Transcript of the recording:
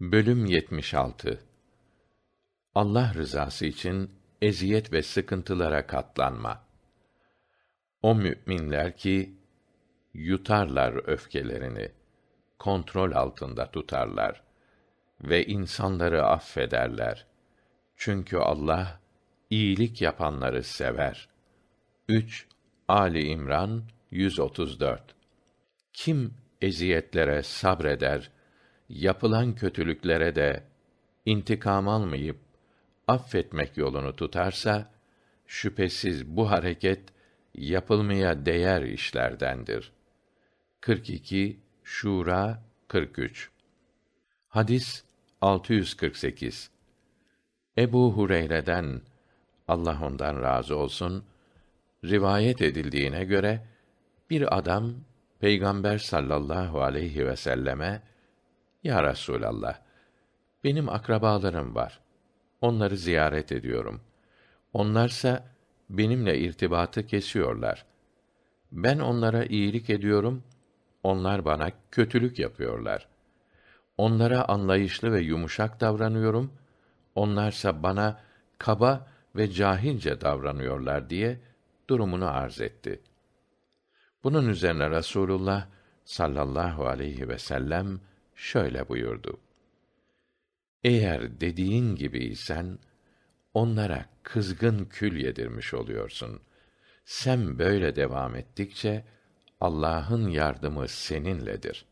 Bölüm 76 Allah rızası için eziyet ve sıkıntılara katlanma. O müminler ki yutarlar öfkelerini, kontrol altında tutarlar ve insanları affederler. Çünkü Allah iyilik yapanları sever. 3 Ali İmran 134 Kim eziyetlere sabreder, yapılan kötülüklere de intikam almayıp affetmek yolunu tutarsa şüphesiz bu hareket yapılmaya değer işlerdendir. 42 Şura 43 Hadis 648 Ebu Hureyre'den Allah ondan razı olsun rivayet edildiğine göre bir adam Peygamber sallallahu aleyhi ve selleme Ya Resulallah benim akrabalarım var. Onları ziyaret ediyorum. Onlarsa benimle irtibatı kesiyorlar. Ben onlara iyilik ediyorum, onlar bana kötülük yapıyorlar. Onlara anlayışlı ve yumuşak davranıyorum, onlarsa bana kaba ve cahilce davranıyorlar diye durumunu arz etti. Bunun üzerine Rasulullah sallallahu aleyhi ve sellem şöyle buyurdu: Eğer dediğin gibiysen onlara kızgın kül yedirmiş oluyorsun. Sen böyle devam ettikçe Allah'ın yardımı seninledir.